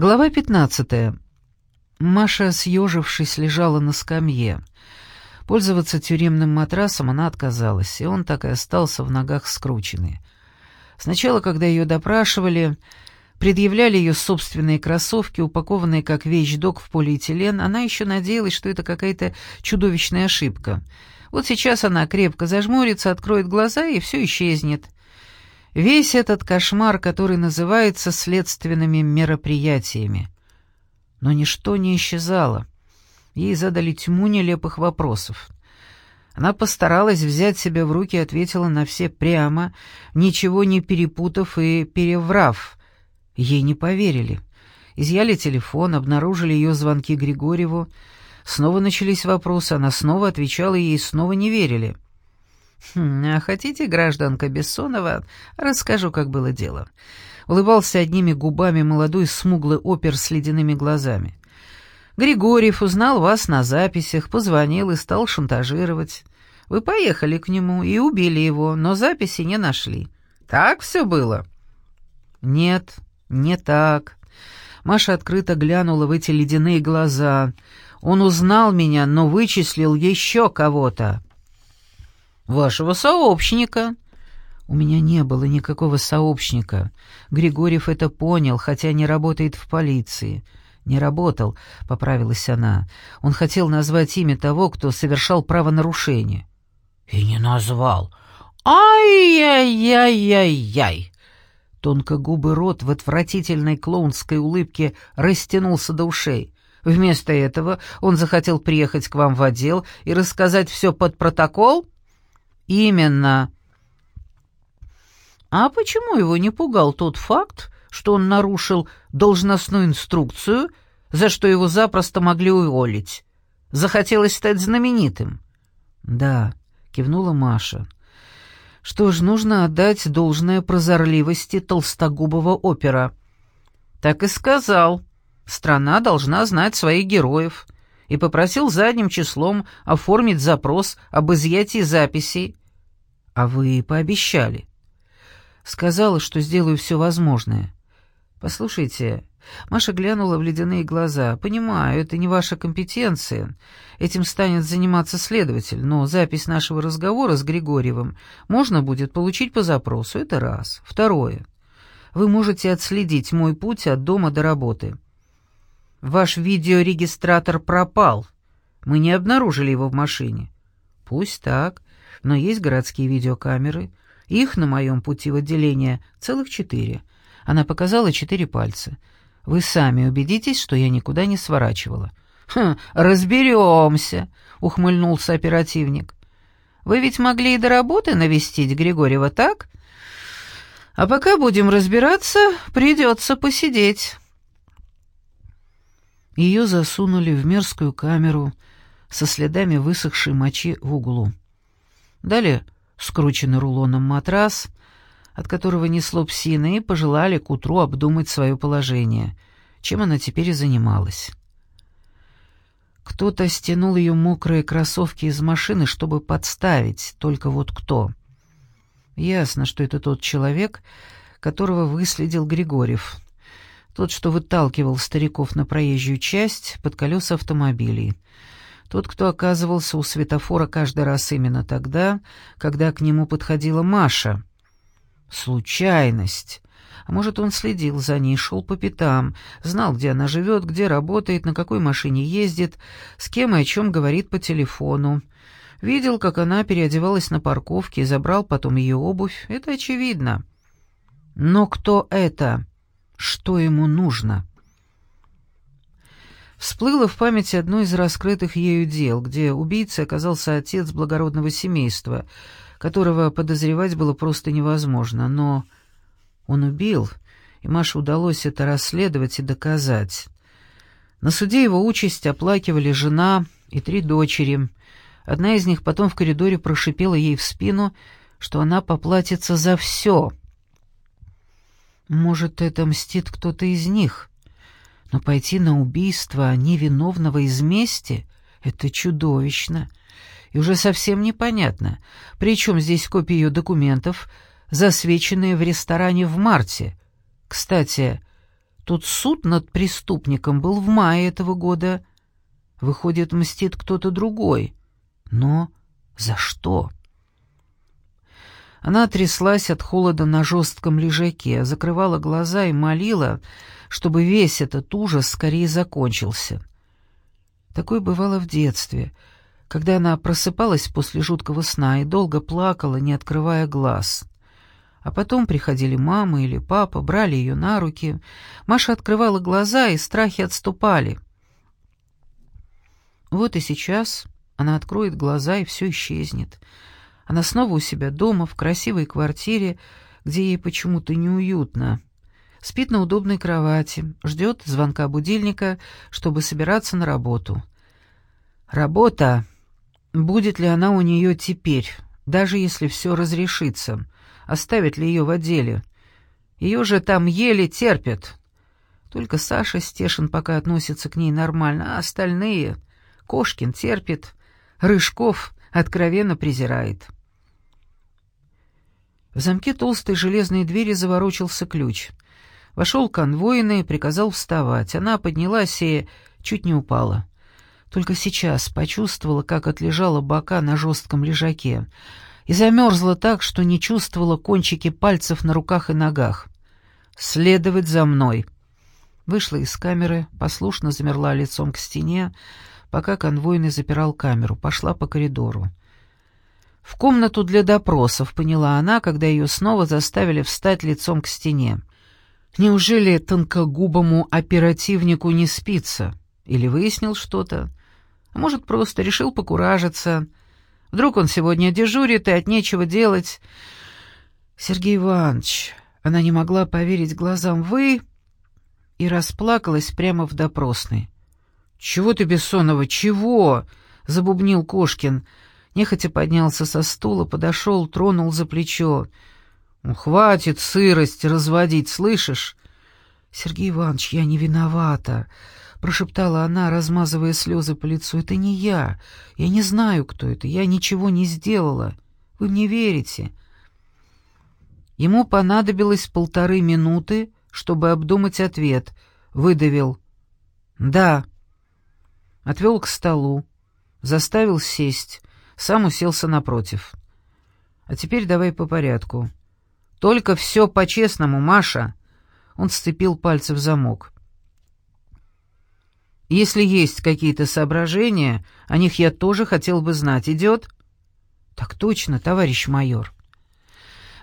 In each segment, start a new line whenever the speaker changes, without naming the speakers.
Глава 15. Маша, съежившись, лежала на скамье. Пользоваться тюремным матрасом она отказалась, и он так и остался в ногах скрученный. Сначала, когда ее допрашивали, предъявляли ее собственные кроссовки, упакованные как вещдок в полиэтилен, она еще надеялась, что это какая-то чудовищная ошибка. Вот сейчас она крепко зажмурится, откроет глаза, и все исчезнет — Весь этот кошмар, который называется следственными мероприятиями. Но ничто не исчезало. Ей задали тьму нелепых вопросов. Она постаралась взять себя в руки и ответила на все прямо, ничего не перепутав и переврав. Ей не поверили. Изъяли телефон, обнаружили ее звонки Григорьеву. Снова начались вопросы, она снова отвечала, и ей снова не верили. «Хм, «А хотите, гражданка Бессонова, расскажу, как было дело?» Улыбался одними губами молодой смуглый опер с ледяными глазами. «Григорьев узнал вас на записях, позвонил и стал шантажировать. Вы поехали к нему и убили его, но записи не нашли. Так все было?» «Нет, не так». Маша открыто глянула в эти ледяные глаза. «Он узнал меня, но вычислил еще кого-то». «Вашего сообщника». «У меня не было никакого сообщника. Григорьев это понял, хотя не работает в полиции». «Не работал», — поправилась она. «Он хотел назвать имя того, кто совершал правонарушение».
«И не назвал. Ай-яй-яй-яй-яй!»
Тонкогубый рот в отвратительной клоунской улыбке растянулся до ушей. Вместо этого он захотел приехать к вам в отдел и рассказать все под протокол? «Именно». «А почему его не пугал тот факт, что он нарушил должностную инструкцию, за что его запросто могли уволить? Захотелось стать знаменитым?» «Да», — кивнула Маша. «Что ж, нужно отдать должное прозорливости толстогубого опера». «Так и сказал. Страна должна знать своих героев» и попросил задним числом оформить запрос об изъятии записей. «А вы пообещали?» «Сказала, что сделаю все возможное». «Послушайте...» Маша глянула в ледяные глаза. «Понимаю, это не ваша компетенция. Этим станет заниматься следователь, но запись нашего разговора с Григорьевым можно будет получить по запросу. Это раз. Второе. Вы можете отследить мой путь от дома до работы. Ваш видеорегистратор пропал. Мы не обнаружили его в машине. Пусть так но есть городские видеокамеры. Их на моем пути в отделение целых четыре. Она показала четыре пальца. Вы сами убедитесь, что я никуда не сворачивала. «Хм, разберемся», — ухмыльнулся оперативник. «Вы ведь могли и до работы навестить Григорьева, так? А пока будем разбираться, придется посидеть». Ее засунули в мерзкую камеру со следами высохшей мочи в углу. Дали скрученный рулоном матрас, от которого несло псины, и пожелали к утру обдумать свое положение, чем она теперь и занималась. Кто-то стянул ее мокрые кроссовки из машины, чтобы подставить, только вот кто. Ясно, что это тот человек, которого выследил Григорьев. Тот, что выталкивал стариков на проезжую часть под колеса автомобилей — тот, кто оказывался у светофора каждый раз именно тогда, когда к нему подходила Маша. Случайность. А может, он следил за ней, шел по пятам, знал, где она живет, где работает, на какой машине ездит, с кем и о чем говорит по телефону. Видел, как она переодевалась на парковке и забрал потом ее обувь. Это очевидно. Но кто это? Что ему нужно?» Всплыло в памяти одно из раскрытых ею дел, где убийцей оказался отец благородного семейства, которого подозревать было просто невозможно, но он убил, и Маше удалось это расследовать и доказать. На суде его участь оплакивали жена и три дочери. Одна из них потом в коридоре прошипела ей в спину, что она поплатится за все. Может, это мстит кто-то из них? Но пойти на убийство невиновного из мести — это чудовищно. И уже совсем непонятно, при чем здесь копии ее документов, засвеченные в ресторане в марте. Кстати, Тот суд над преступником был в мае этого года. Выходит, мстит кто-то другой. Но за что? Она тряслась от холода на жестком лежаке, закрывала глаза и молила, чтобы весь этот ужас скорее закончился. Такое бывало в детстве, когда она просыпалась после жуткого сна и долго плакала, не открывая глаз. А потом приходили мама или папа, брали ее на руки. Маша открывала глаза, и страхи отступали. Вот и сейчас она откроет глаза, и все исчезнет. Она снова у себя дома, в красивой квартире, где ей почему-то неуютно. Спит на удобной кровати, ждет звонка будильника, чтобы собираться на работу. Работа. Будет ли она у нее теперь, даже если все разрешится? Оставят ли ее в отделе? Ее же там еле терпят. Только Саша Стешин пока относится к ней нормально, а остальные... Кошкин терпит, Рыжков откровенно презирает. В замке толстой железной двери заворочился ключ. Вошел конвойный приказал вставать. Она поднялась и чуть не упала. Только сейчас почувствовала, как отлежала бока на жестком лежаке, и замерзла так, что не чувствовала кончики пальцев на руках и ногах. «Следовать за мной!» Вышла из камеры, послушно замерла лицом к стене, пока конвойный запирал камеру, пошла по коридору. В комнату для допросов, поняла она, когда ее снова заставили встать лицом к стене. Неужели тонкогубому оперативнику не спится? Или выяснил что-то? А может, просто решил покуражиться? Вдруг он сегодня дежурит и от нечего делать? Сергей Иванович, она не могла поверить глазам, вы... И расплакалась прямо в допросной. «Чего ты, Бессонова, чего?» — забубнил Кошкин. Нехотя поднялся со стула, подошел, тронул за плечо. «Ну, хватит сырость разводить, слышишь?» «Сергей Иванович, я не виновата», — прошептала она, размазывая слезы по лицу. «Это не я. Я не знаю, кто это. Я ничего не сделала. Вы мне верите?» Ему понадобилось полторы минуты, чтобы обдумать ответ. Выдавил. «Да». Отвел к столу, заставил сесть, сам уселся напротив. «А теперь давай по порядку. Только все по-честному, Маша!» Он сцепил пальцы в замок. «Если есть какие-то соображения, о них я тоже хотел бы знать. Идет?» «Так точно, товарищ майор».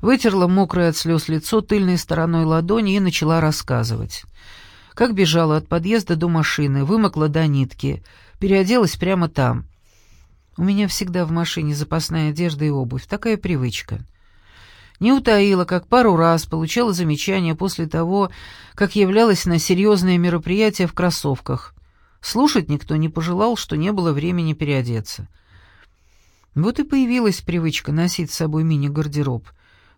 Вытерла мокрое от слез лицо тыльной стороной ладони и начала рассказывать. Как бежала от подъезда до машины, вымокла до нитки, переоделась прямо там. У меня всегда в машине запасная одежда и обувь, такая привычка. Не утаила, как пару раз получала замечания после того, как являлась на серьезное мероприятие в кроссовках. Слушать никто не пожелал, что не было времени переодеться. Вот и появилась привычка носить с собой мини-гардероб.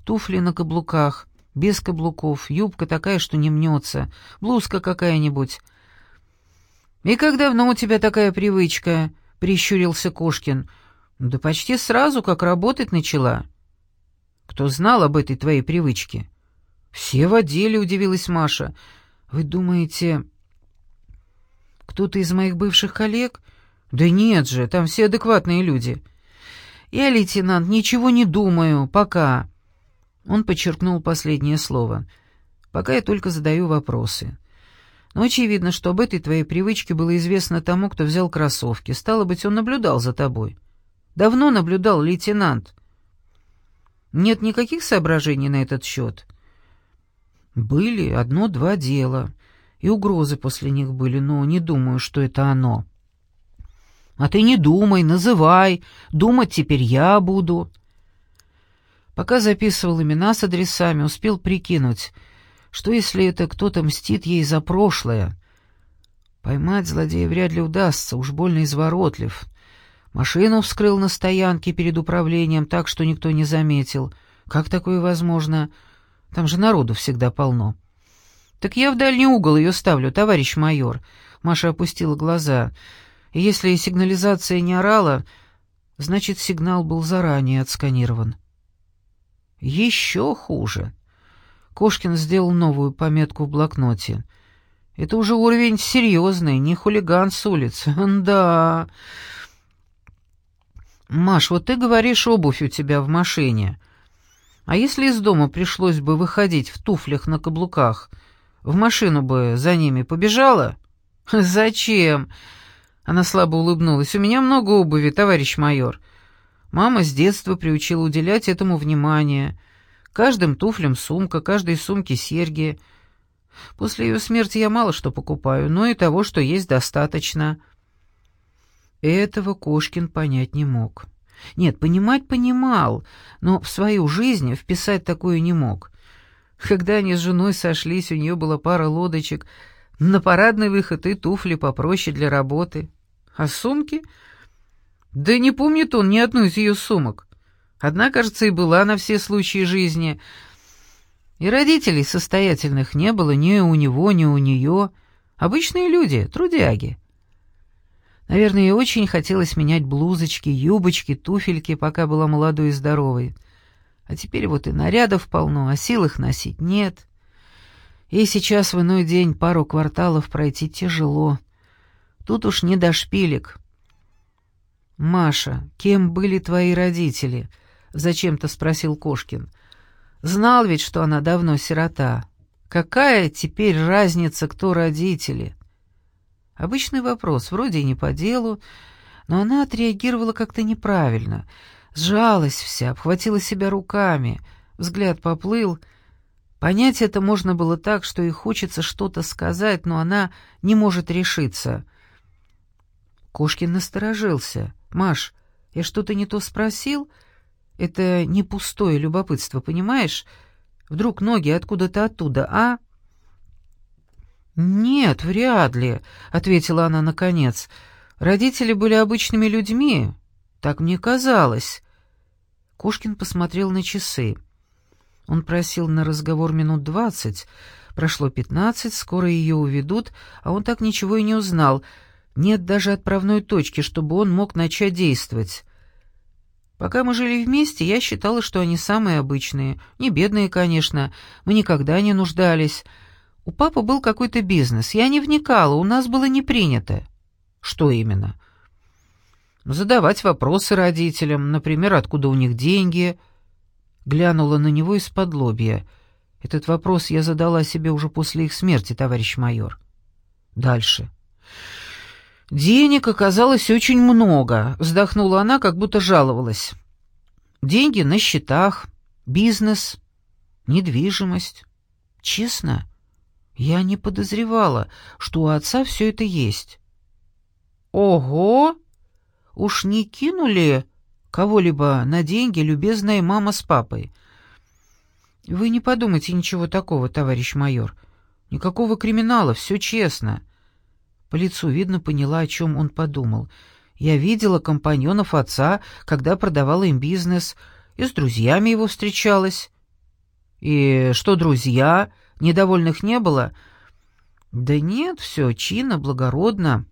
Туфли на каблуках, без каблуков, юбка такая, что не мнется, блузка какая-нибудь. «И как давно у тебя такая привычка?» — прищурился Кошкин. «Да почти сразу, как работать начала». «Кто знал об этой твоей привычке?» «Все в отделе», — удивилась Маша. «Вы думаете, кто-то из моих бывших коллег?» «Да нет же, там все адекватные люди». «Я, лейтенант, ничего не думаю, пока». Он подчеркнул последнее слово. «Пока я только задаю вопросы». Но очевидно, что об этой твоей привычке было известно тому, кто взял кроссовки. Стало быть, он наблюдал за тобой. Давно наблюдал, лейтенант. Нет никаких соображений на этот счет? Были одно-два дела, и угрозы после них были, но не думаю, что это оно. А ты не думай, называй, думать теперь я буду. Пока записывал имена с адресами, успел прикинуть — что, если это кто-то мстит ей за прошлое? Поймать злодея вряд ли удастся, уж больно изворотлив. Машину вскрыл на стоянке перед управлением так, что никто не заметил. Как такое возможно? Там же народу всегда полно. «Так я в дальний угол ее ставлю, товарищ майор». Маша опустила глаза. Если сигнализация не орала, значит, сигнал был заранее отсканирован. «Еще хуже». Кошкин сделал новую пометку в блокноте. Это уже уровень серьезный, не хулиган с улицы. Да. Маш, вот ты говоришь, обувь у тебя в машине. А если из дома пришлось бы выходить в туфлях на каблуках, в машину бы за ними побежала? Зачем? Она слабо улыбнулась. У меня много обуви, товарищ майор. Мама с детства приучила уделять этому внимание. Каждым туфлям сумка, каждой сумке серьги. После ее смерти я мало что покупаю, но и того, что есть, достаточно. Этого Кошкин понять не мог. Нет, понимать понимал, но в свою жизнь вписать такое не мог. Когда они с женой сошлись, у нее была пара лодочек, на парадный выход и туфли попроще для работы. А сумки? Да не помнит он ни одну из ее сумок. Одна, кажется, и была на все случаи жизни. И родителей состоятельных не было ни у него, ни у нее. Обычные люди, трудяги. Наверное, ей очень хотелось менять блузочки, юбочки, туфельки, пока была молодой и здоровой. А теперь вот и нарядов полно, а сил их носить нет. И сейчас в иной день пару кварталов пройти тяжело. Тут уж не до шпилек. «Маша, кем были твои родители?» — зачем-то спросил Кошкин. «Знал ведь, что она давно сирота. Какая теперь разница, кто родители?» Обычный вопрос, вроде и не по делу, но она отреагировала как-то неправильно. Сжалась вся, обхватила себя руками, взгляд поплыл. Понять это можно было так, что ей хочется что-то сказать, но она не может решиться. Кошкин насторожился. «Маш, я что-то не то спросил? Это не пустое любопытство, понимаешь? Вдруг ноги откуда-то оттуда, а?» «Нет, вряд ли», — ответила она наконец. «Родители были обычными людьми. Так мне казалось». Кошкин посмотрел на часы. Он просил на разговор минут двадцать. Прошло пятнадцать, скоро ее уведут, а он так ничего и не узнал. Нет даже отправной точки, чтобы он мог начать действовать. Пока мы жили вместе, я считала, что они самые обычные. Не бедные, конечно, мы никогда не нуждались. У папы был какой-то бизнес. Я не вникала, у нас было не принято. Что именно? Задавать вопросы родителям, например, откуда у них деньги. Глянула на него из-под лобья. Этот вопрос я задала себе уже после их смерти, товарищ майор. Дальше. Денег оказалось очень много, вздохнула она, как будто жаловалась. Деньги на счетах, бизнес, недвижимость. Честно? Я не подозревала, что у отца все это есть. Ого! Уж не кинули кого-либо на деньги любезная мама с папой? Вы не подумайте ничего такого, товарищ майор. Никакого криминала, все честно. По лицу видно поняла, о чем он подумал. Я видела компаньонов отца, когда продавала им бизнес, и с друзьями его встречалась. И что друзья Недовольных не было? Да нет, все чинно, благородно.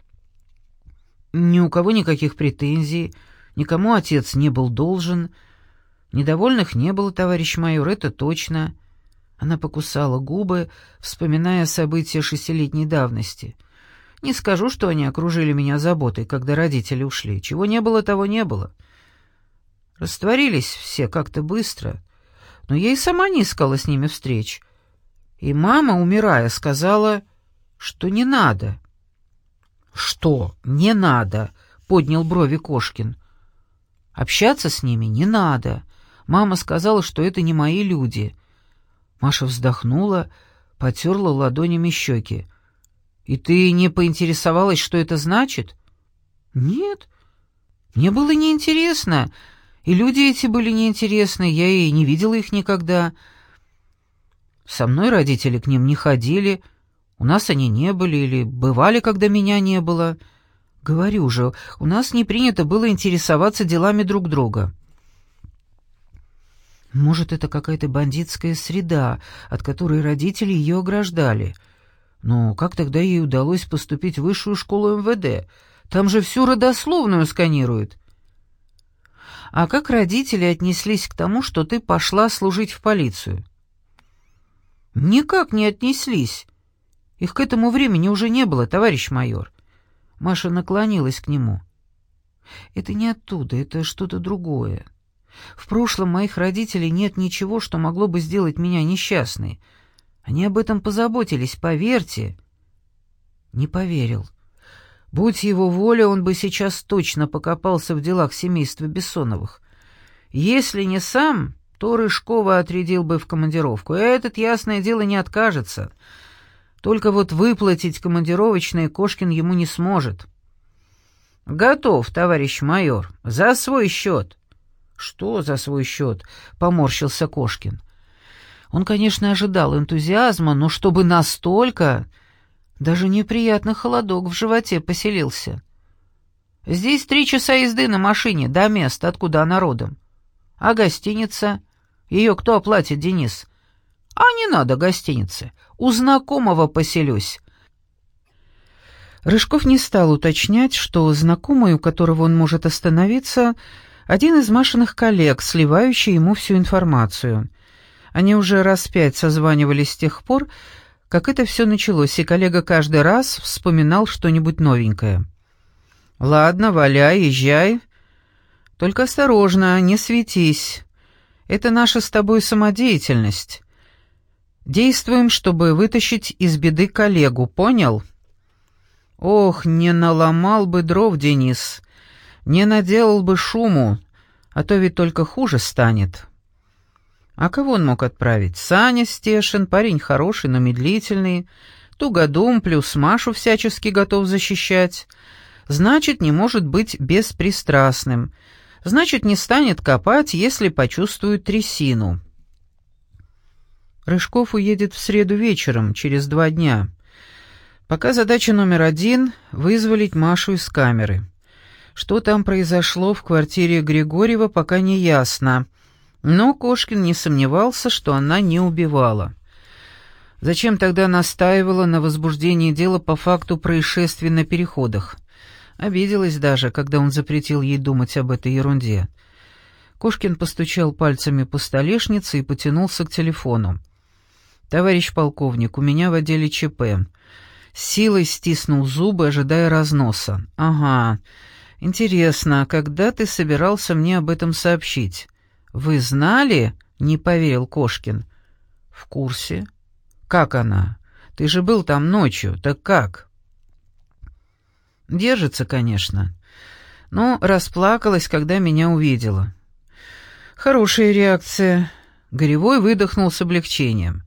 Ни у кого никаких претензий, никому отец не был должен. Недовольных не было, товарищ майор, это точно. Она покусала губы, вспоминая события шестилетней давности. Не скажу, что они окружили меня заботой, когда родители ушли. Чего не было, того не было. Растворились все как-то быстро, но я и сама не искала с ними встреч — и мама, умирая, сказала, что не надо. «Что не надо?» — поднял брови Кошкин. «Общаться с ними не надо. Мама сказала, что это не мои люди». Маша вздохнула, потерла ладонями щеки. «И ты не поинтересовалась, что это значит?» «Нет, мне было неинтересно, и люди эти были неинтересны, я и не видела их никогда». Со мной родители к ним не ходили, у нас они не были или бывали, когда меня не было. Говорю же, у нас не принято было интересоваться делами друг друга. Может, это какая-то бандитская среда, от которой родители ее ограждали. Но как тогда ей удалось поступить в высшую школу МВД? Там же всю родословную сканируют. А как родители отнеслись к тому, что ты пошла служить в полицию? Никак не отнеслись. Их к этому времени уже не было, товарищ майор. Маша наклонилась к нему. Это не оттуда, это что-то другое. В прошлом моих родителей нет ничего, что могло бы сделать меня несчастной. Они об этом позаботились, поверьте. Не поверил. Будь его воля, он бы сейчас точно покопался в делах семейства Бессоновых. Если не сам, то Рыжкова отрядил бы в командировку. Этот, ясное дело, не откажется. Только вот выплатить командировочные Кошкин ему не сможет. «Готов, товарищ майор, за свой счет». «Что за свой счет?» — поморщился Кошкин. Он, конечно, ожидал энтузиазма, но чтобы настолько... Даже неприятный холодок в животе поселился. «Здесь три часа езды на машине до места, откуда она родом. А гостиница? Ее кто оплатит, Денис?» «А не надо гостиницы. У знакомого поселюсь».
Рыжков не стал уточнять, что знакомый, у которого он может остановиться, один из Машиных коллег, сливающий ему всю информацию. Они уже раз пять созванивались с тех пор, как это все началось, и коллега каждый раз вспоминал что-нибудь новенькое. «Ладно, валяй, езжай. Только осторожно, не светись. Это наша с тобой самодеятельность. Действуем, чтобы вытащить из беды коллегу, понял?» «Ох, не наломал бы дров, Денис, не наделал бы шуму, а то ведь только хуже станет». А кого он мог отправить? Саня Стешин, парень хороший, но медлительный. Тугодум плюс Машу всячески готов защищать. Значит, не может быть беспристрастным. Значит, не станет копать, если почувствует трясину. Рыжков уедет в среду вечером, через два дня. Пока задача номер один — вызволить Машу из камеры. Что там произошло в квартире Григорьева, пока не ясно. Но Кошкин не сомневался, что она не убивала. Зачем тогда настаивала на возбуждении дела по факту происшествий на переходах? Обиделась даже, когда он запретил ей думать об этой ерунде. Кошкин постучал пальцами по столешнице и потянулся к телефону. «Товарищ полковник, у меня в отделе ЧП». силой стиснул зубы, ожидая разноса. «Ага. Интересно, когда ты собирался мне об этом сообщить?» «Вы знали?» — не поверил Кошкин. «В курсе. Как она? Ты же был там ночью, так как?» «Держится, конечно. Но расплакалась, когда меня увидела». «Хорошая реакция». Горевой выдохнул с облегчением.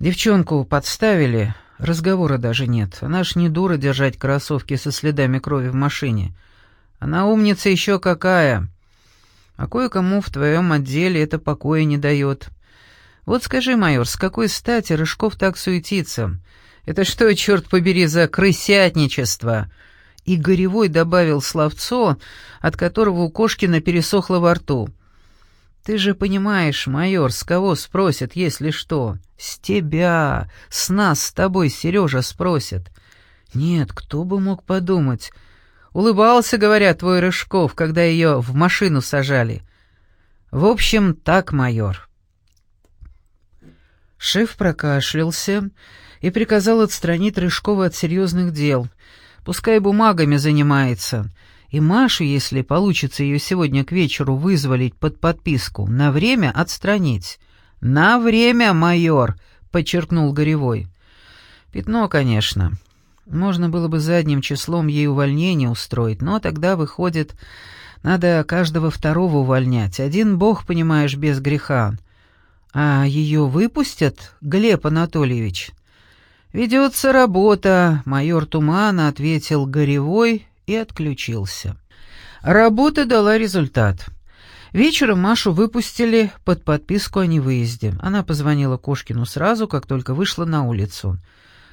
«Девчонку подставили, разговора даже нет. Она ж не дура держать кроссовки со следами крови в машине. Она умница еще какая!» А кое-кому в твоем отделе это покоя не дает. Вот скажи, майор, с какой стати Рыжков так суетится? Это что, черт побери, за крысятничество?» И Горевой добавил словцо, от которого у Кошкина пересохло во рту. «Ты же понимаешь, майор, с кого спросят, если что? С тебя, с нас с тобой Сережа спросят». «Нет, кто бы мог подумать?» Улыбался, говорят, твой Рыжков, когда ее в машину сажали. В общем, так, майор». Шеф прокашлялся и приказал отстранить Рыжкова от серьезных дел. Пускай бумагами занимается. И Машу, если получится ее сегодня к вечеру вызволить под подписку, на время отстранить. «На время, майор!» — подчеркнул Горевой. «Пятно, конечно. Можно было бы задним числом ей увольнение устроить, но тогда, выходит, надо каждого второго увольнять. Один бог, понимаешь, без греха. А ее выпустят, Глеб Анатольевич?» «Ведется работа», — майор Тумана ответил Горевой и отключился. Работа дала результат. Вечером Машу выпустили под подписку о невыезде. Она позвонила Кошкину сразу, как только вышла на улицу.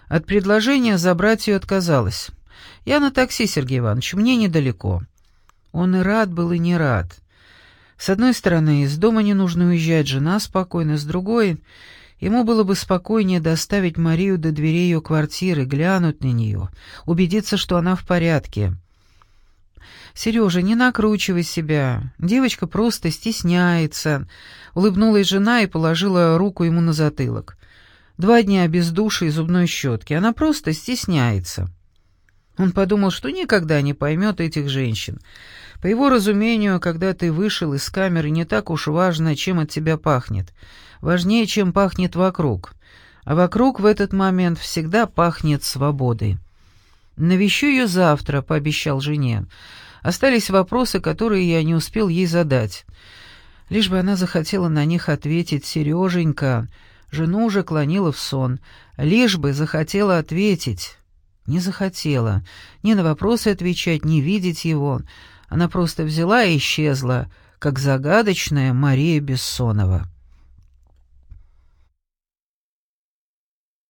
От предложения забрать ее отказалась. «Я на такси, Сергей Иванович, мне недалеко». Он и рад был, и не рад. С одной стороны, из дома не нужно уезжать, жена спокойна, с другой, ему было бы спокойнее доставить Марию до дверей ее квартиры, глянуть на нее, убедиться, что она в порядке. «Сережа, не накручивай себя. Девочка просто стесняется», — улыбнулась жена и положила руку ему на затылок. Два дня без души и зубной щетки. Она просто стесняется. Он подумал, что никогда не поймет этих женщин. По его разумению, когда ты вышел из камеры, не так уж важно, чем от тебя пахнет. Важнее, чем пахнет вокруг. А вокруг в этот момент всегда пахнет свободой. «Навещу ее завтра», — пообещал жене. Остались вопросы, которые я не успел ей задать. Лишь бы она захотела на них ответить «Сереженька», жену уже клонила в сон, лишь бы захотела ответить. Не захотела ни на вопросы отвечать, ни видеть его. Она просто взяла и исчезла, как загадочная Мария Бессонова.